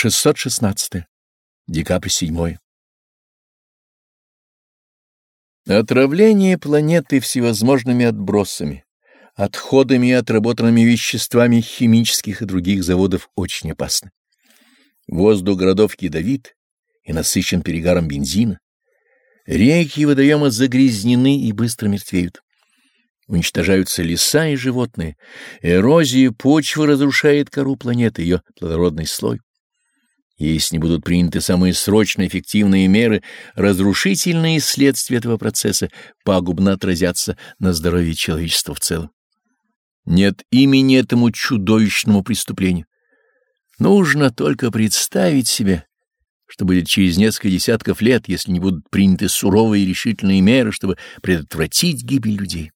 616. Декабрь 7. Отравление планеты всевозможными отбросами, отходами и отработанными веществами химических и других заводов очень опасно. Воздух городов ядовит и насыщен перегаром бензина. Реки и водоемы загрязнены и быстро мертвеют. Уничтожаются леса и животные. Эрозия почвы разрушает кору планеты, ее плодородный слой. Если не будут приняты самые срочные эффективные меры, разрушительные следствия этого процесса пагубно отразятся на здоровье человечества в целом. Нет имени этому чудовищному преступлению. Нужно только представить себе, что будет через несколько десятков лет, если не будут приняты суровые и решительные меры, чтобы предотвратить гибель людей.